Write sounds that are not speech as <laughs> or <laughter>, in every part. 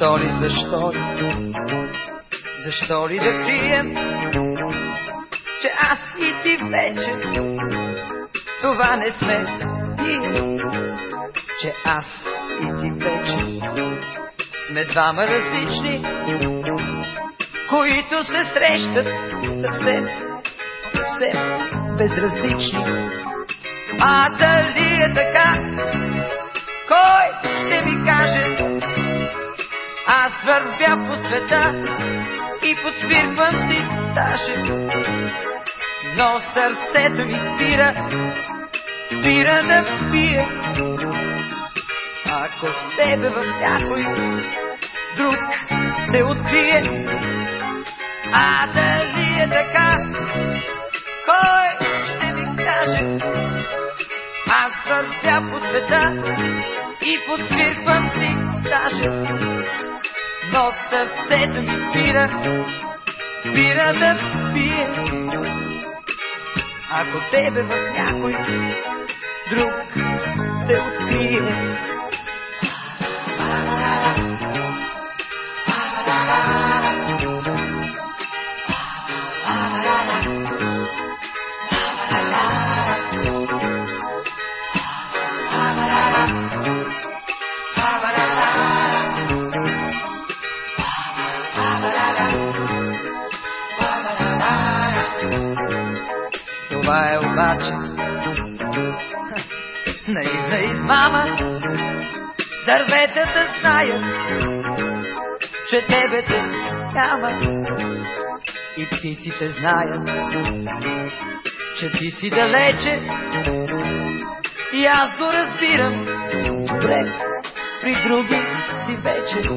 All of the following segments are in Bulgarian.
Защо ли, защо ли, защо ли да крием, че аз и ти вече това не сме ние, че аз и ти вече сме двама различни, които се срещат съвсем, съвсем безразлични. А дали е така, кой? Аз вървя по света и подсвирквам си даже. Но сърцето ми спира, спира да пие. Ако тебе в някой друг те открие, а дали е така, кой ще ми каже? Аз вървя по света и подсвирквам си даже. Но сърцето ми спира, спира да пие. Ако тебе в някой друг те открие. Това е обаче <laughs> наивна измама. Дърветата знаят, че тебе те няма. И птиците знаят, че ти си далече. И аз го разбирам, добре, при други си вече.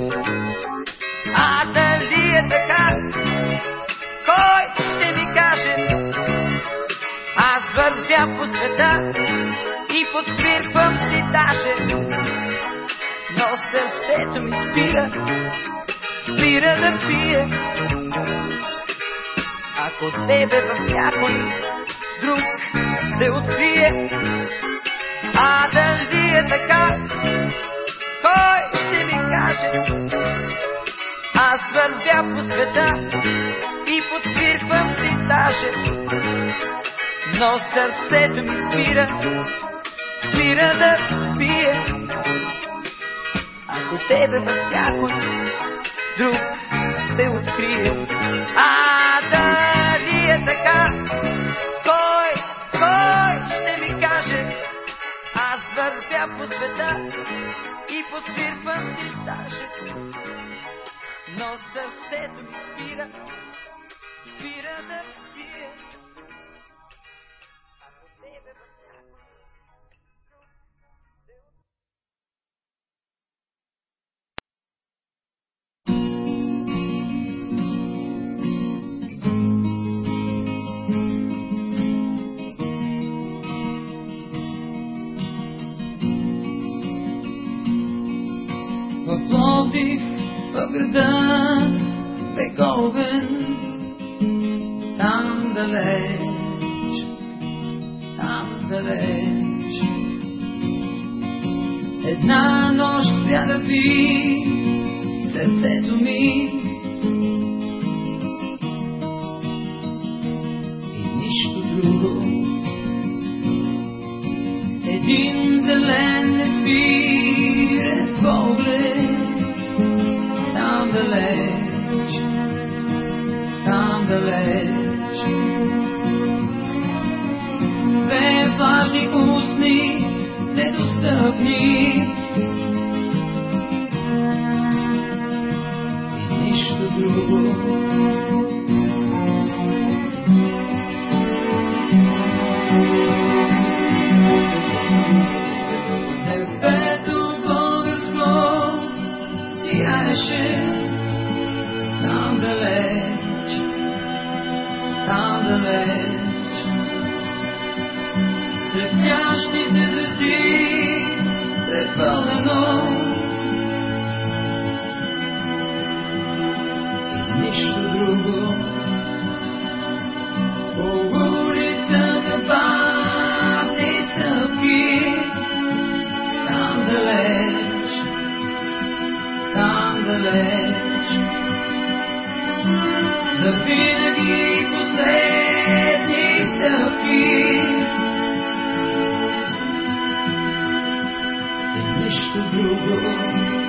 А дали е така, кой ще ми вървя по света и подсвирквам си даже. Но сърцето ми спира, спира да пие. Ако тебе в някой друг те открие, а дали е така, кой ще ми каже? Аз вървя по света и подсвирквам си даже но сърцето ми спира, спира да пие. Ако тебе в някой друг се открие, а дали е така, кой, кой ще ми каже? Аз вървя по света и подсвирквам си даже, но сърцето ми спира, спира да пие. Пловдив, в града Вековен, там далеч, там далеч. Една нощ спря да пи сърцето ми. Един зелен неспирен the world.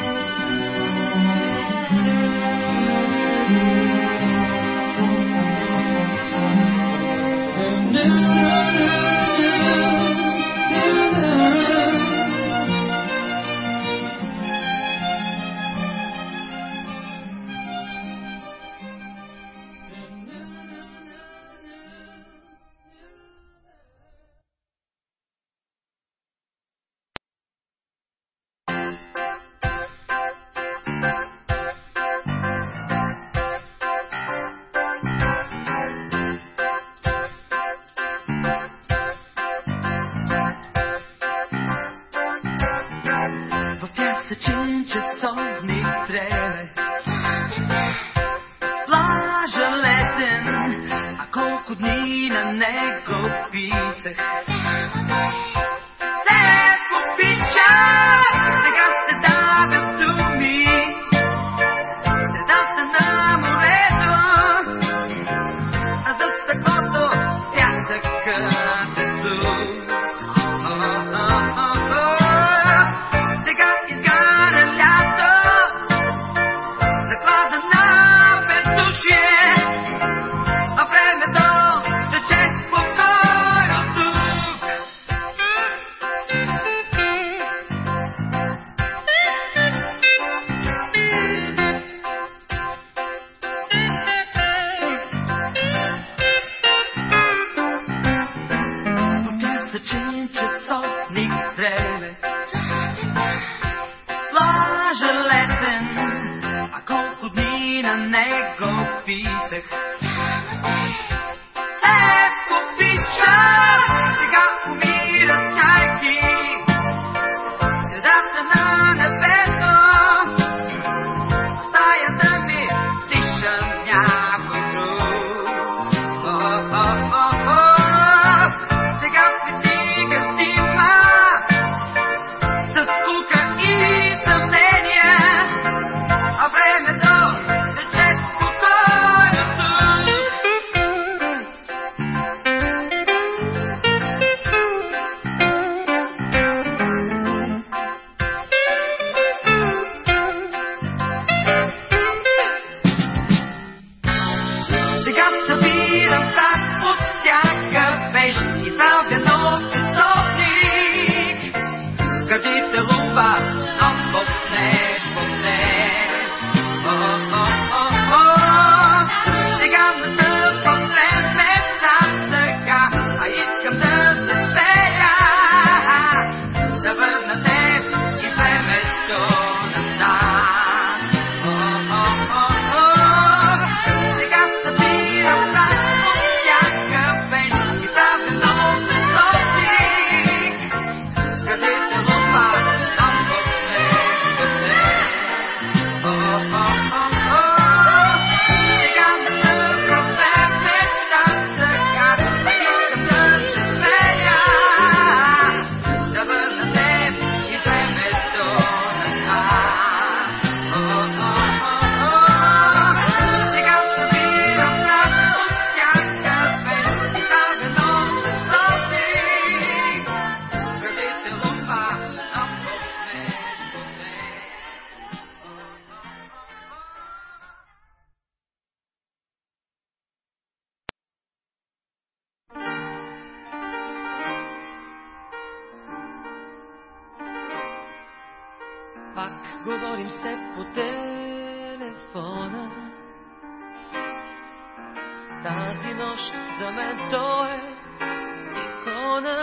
икона.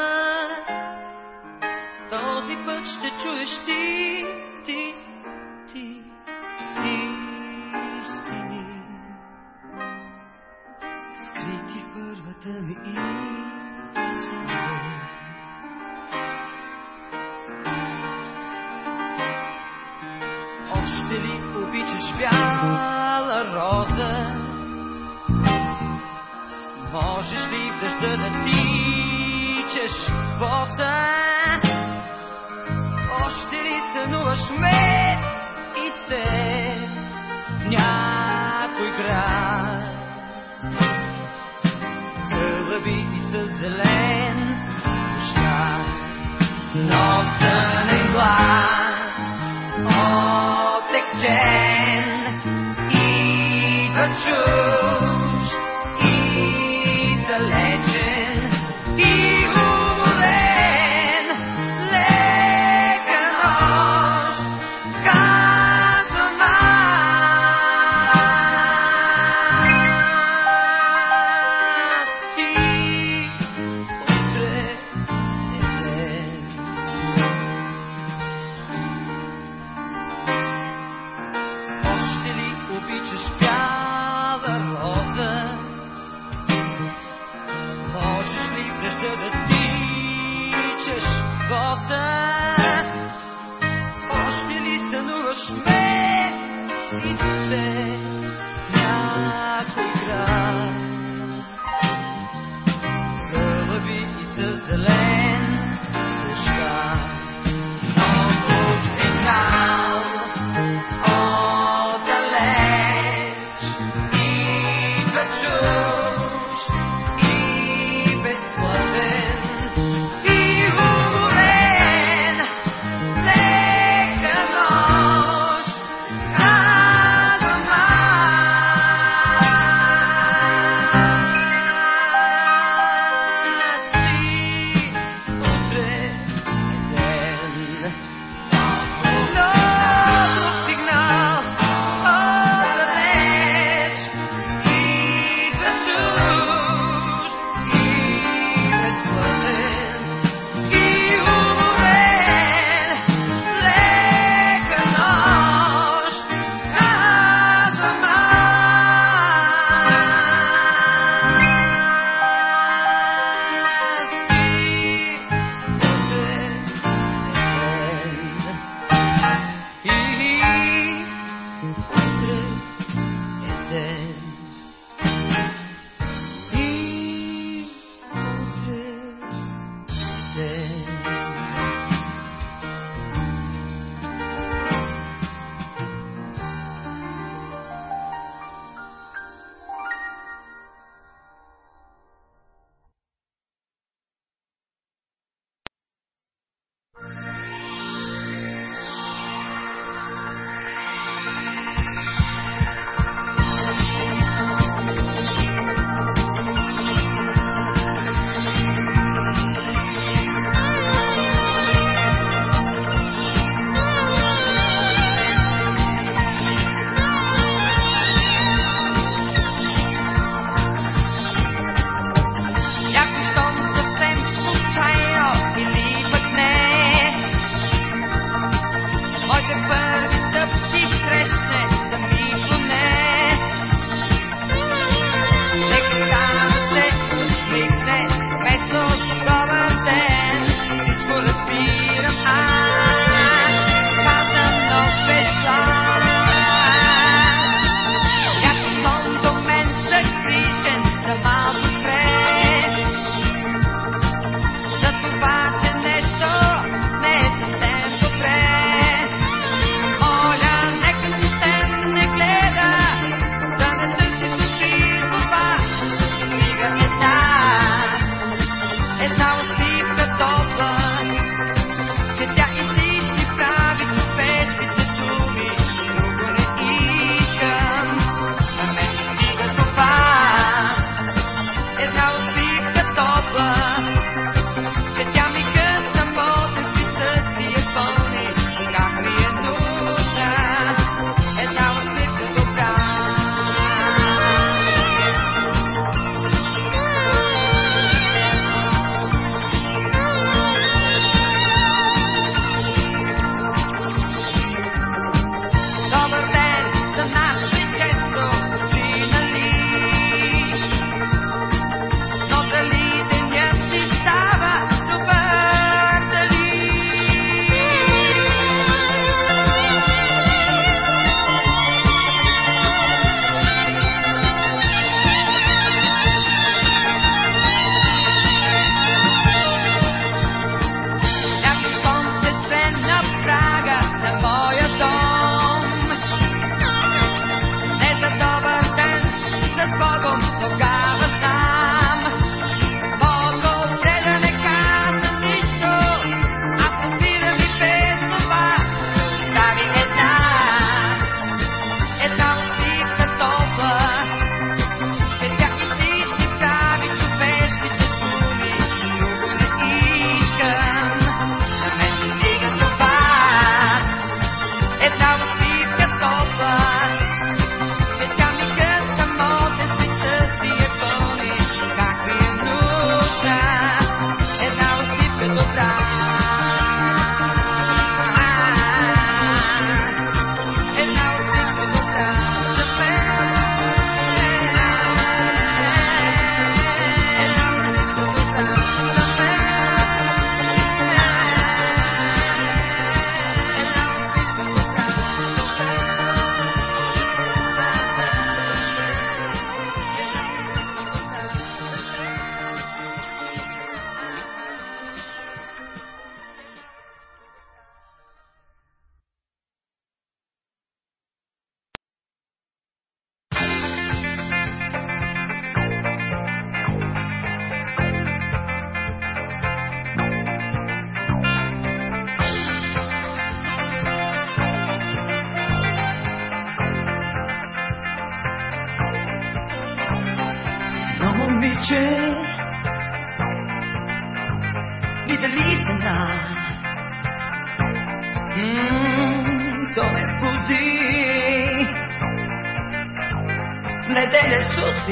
Този път ще чуеш ти, ти, ти, истини. Скрити в първата ми истина. да натичеш боса. Още ли сънуваш ме и те в някой град? Кълъби и със зелен ща но сънен глас отекчен и да чуя.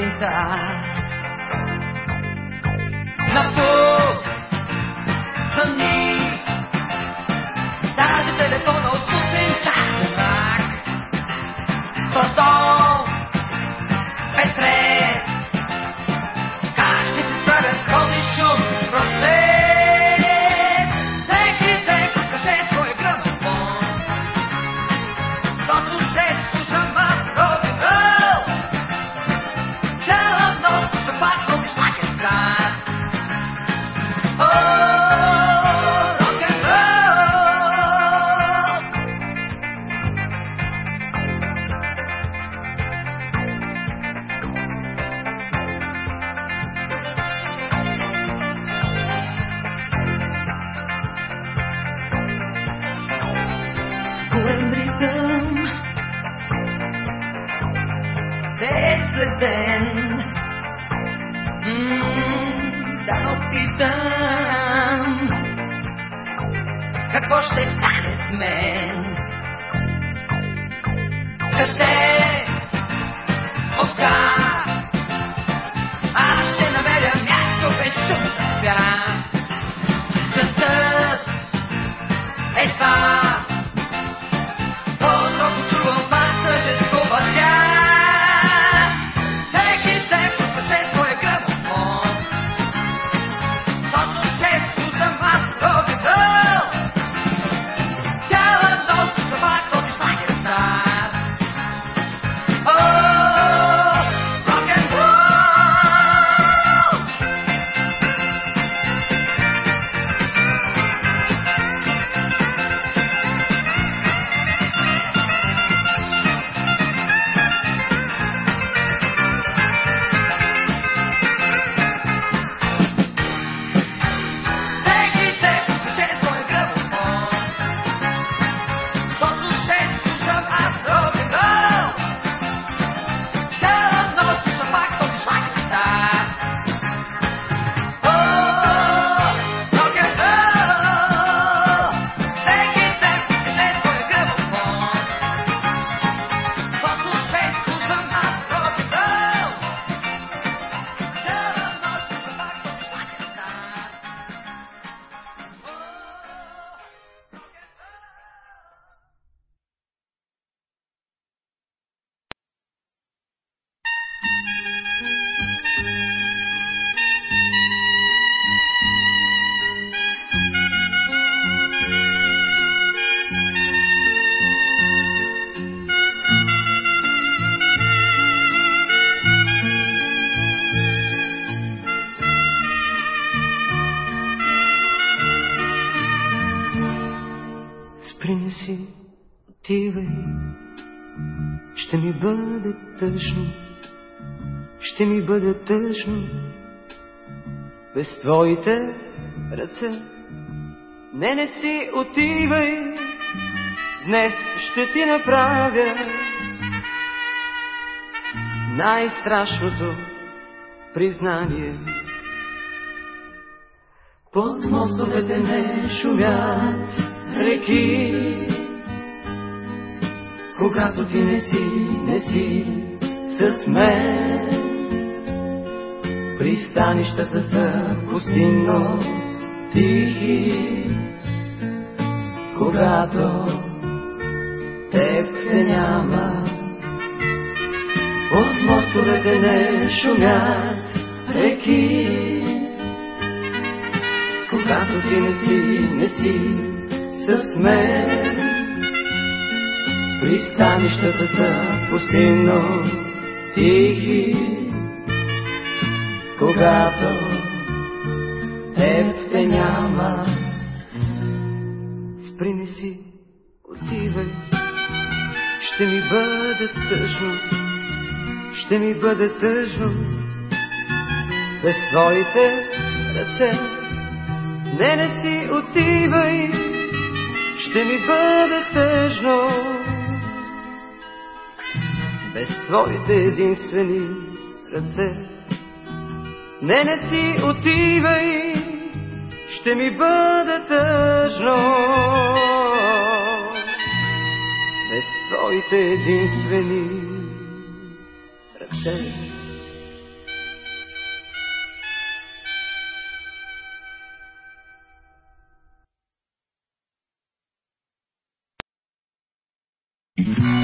inside Ден М, Да опитам Какво ще стане с мен Къде тъжно, без твоите ръце. Не, не си, отивай, днес ще ти направя най-страшното признание. Под мостовете не шумят реки, когато ти не си, не си с мен. Пристанищата са пустинно тихи, когато теб те няма. От мостовете не шумят реки, когато ти не си, не си с мен. Пристанищата са пустинно тихи, когато теб те няма. Спри не си, отивай, ще ми бъде тъжно, ще ми бъде тъжно, без твоите ръце. Не, не си отивай, ще ми бъде тъжно. Без твоите единствени ръце. Не, не си отивай, ще ми бъде тъжно. Без твоите единствени ръце. Mm-hmm.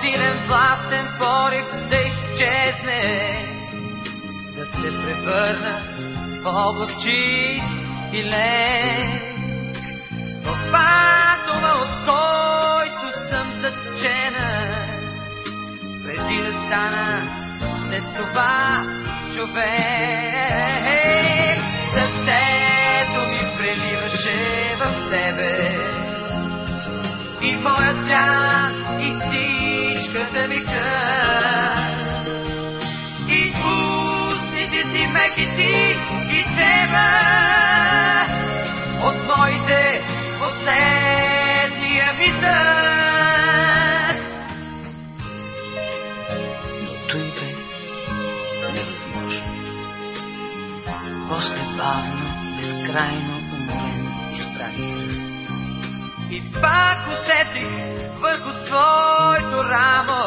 силен властен порив да изчезне, да се превърна в облак и лен. В патова от който съм зачена, преди да стана след това човек. Сърцето ми преливаше в тебе и моят свят вика. И устните си мекити и тебе от моите последния ми дъх. Но той бе невъзможно. После бавно, безкрайно уморен, изправи. И пак усетих върху своето рамо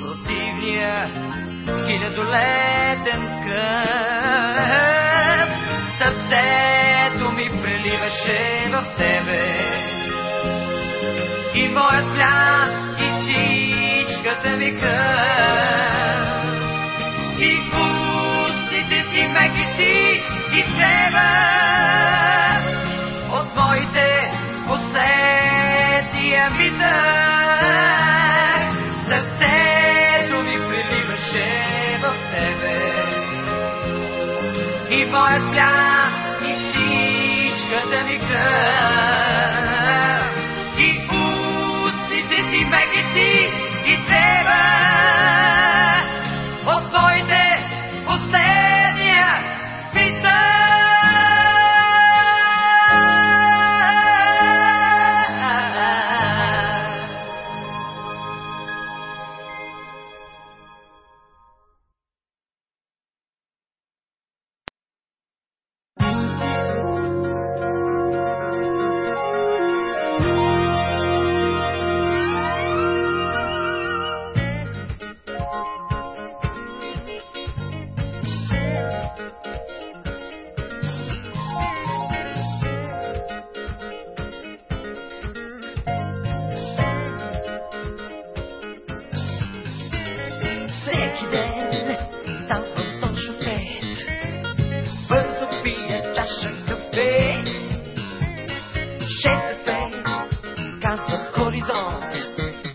противния хилядолетен кръв. Сърцето ми преливаше в тебе и моят плян и всичката ми кръв. И устните си мекити и тебе моят плян и всичката ми кръв. И устните си мекити и тебе alcanza horizonte.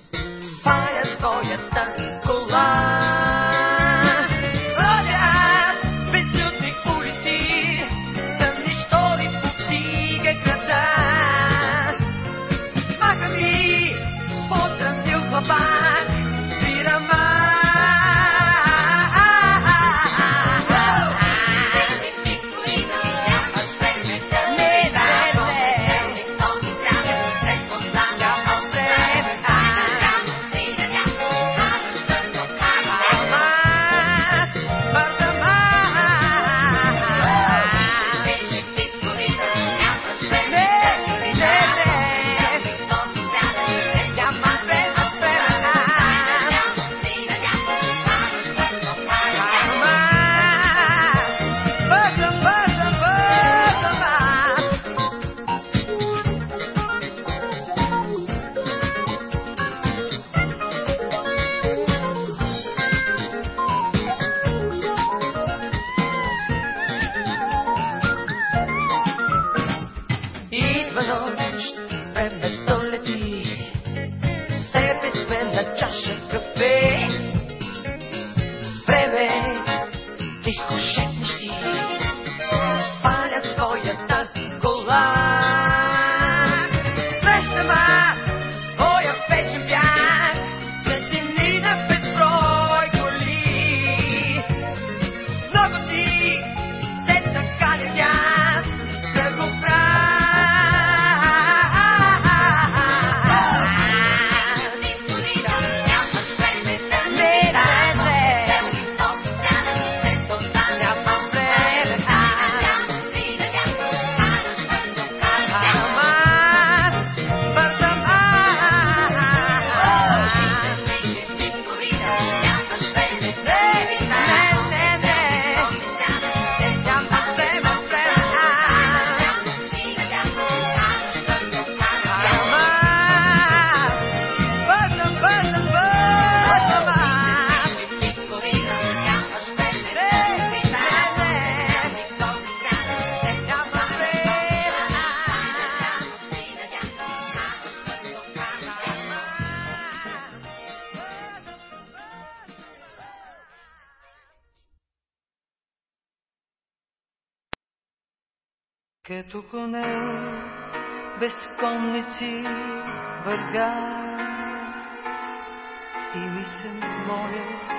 И ми се молят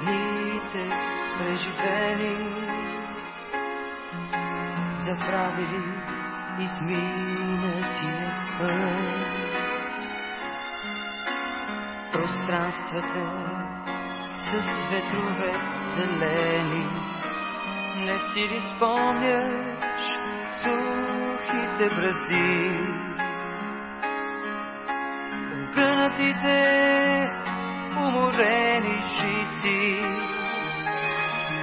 дните преживени, забравили изминатия път. Пространствата с ветрове зелени, не си ли спомняш сухите бразди? Огънатите жици,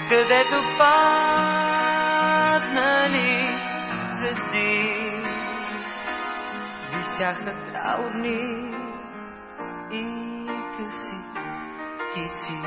където паднали звезди, висяха траурни и къси птици.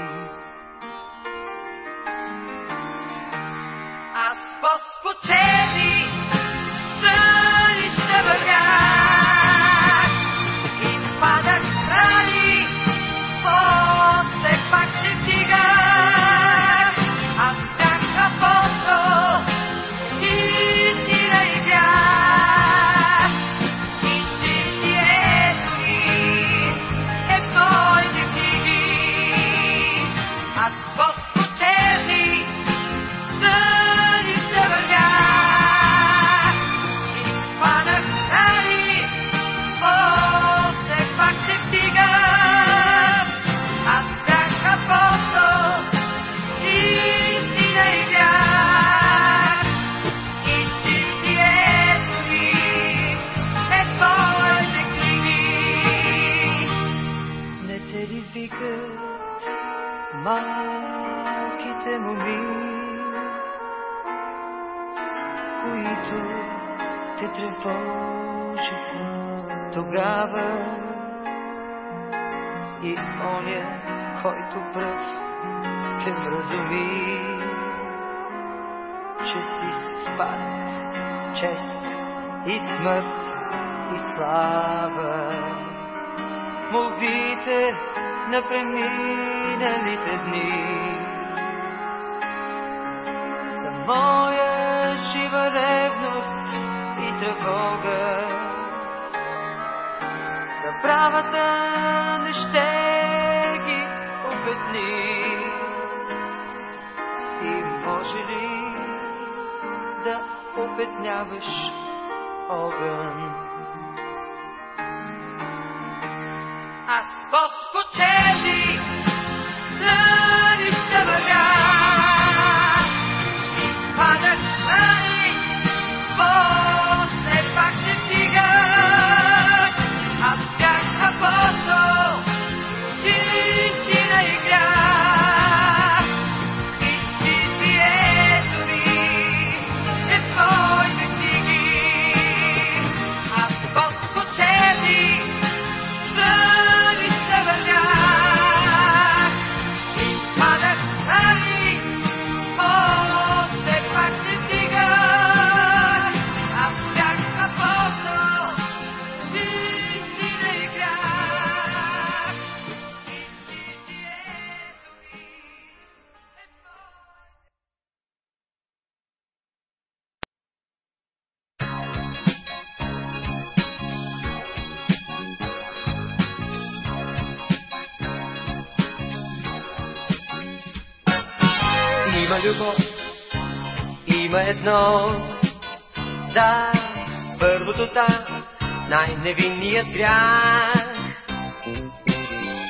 Най-невинният грях.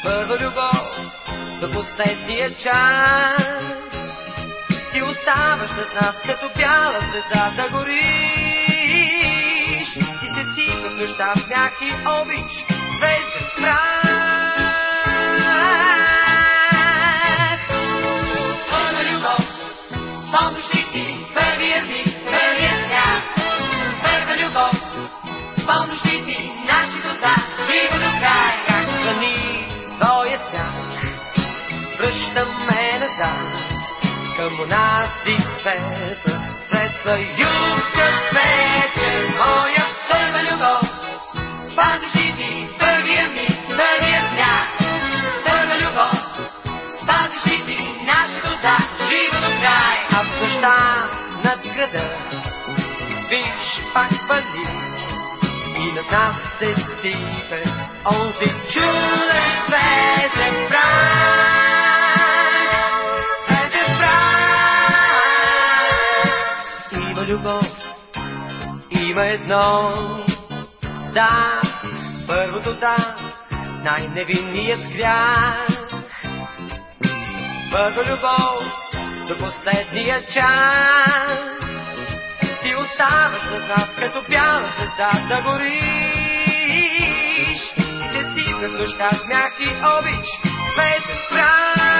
Първа любов до последния час. Ти оставаш над нас като бяла звезда да гориш. И се сипа в смях и обич, звезден мрак. гледам е назад към унази света, светла юрка вече, моя първа любов. Пазиш ти първия ами, ми, първия сняг, първа любов. Пазиш ти нашето да, жива до край. А в съща над града, виж пак пали, и над нас се стипе, онзи чулен ветер прави. има едно. Да, първото да, най-невинният грях. Първо любов до последния час. Ти оставаш на нас като бяла звезда да гориш. И те си като нощта смях и обич, без прав.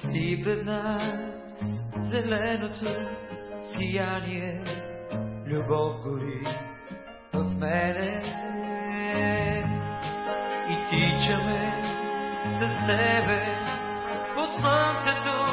Сти пред нас зеленото сияние, любов гори в мене. И тичаме с тебе под слънцето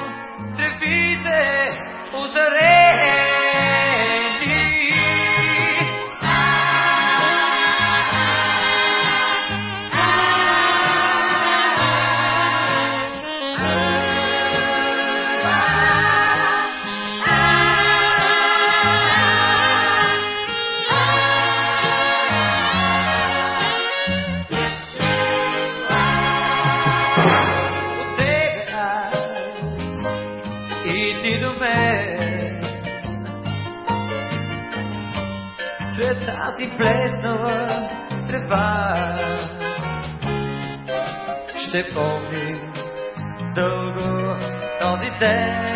си плеснала трева. Ще помни дълго този ден.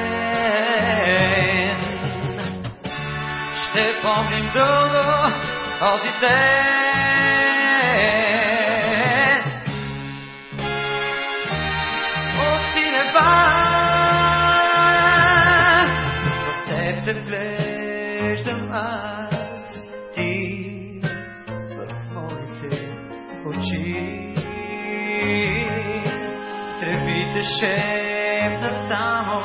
Ще помним дълго този ден. шепнат само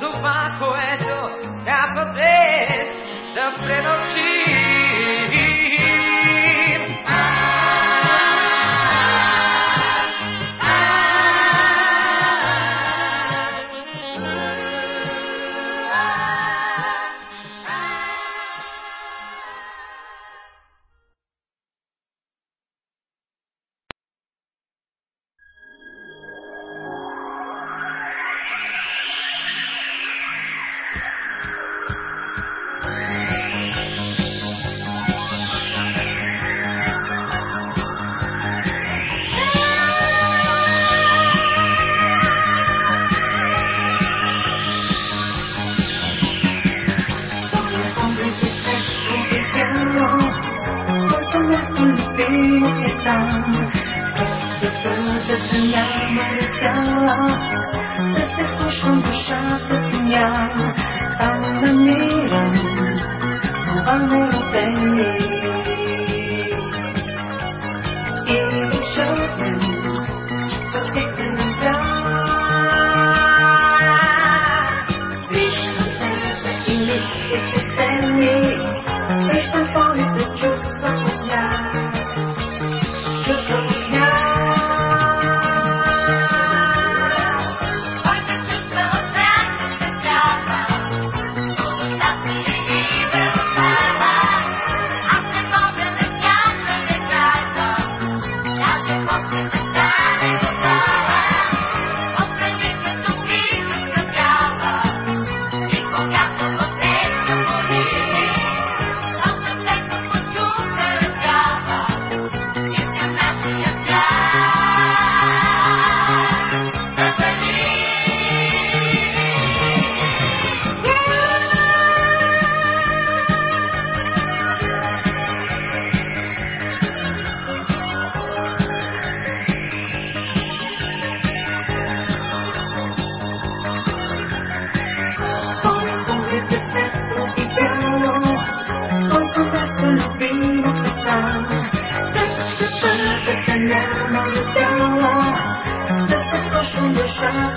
това, което трябва днес да преноси. a little thing.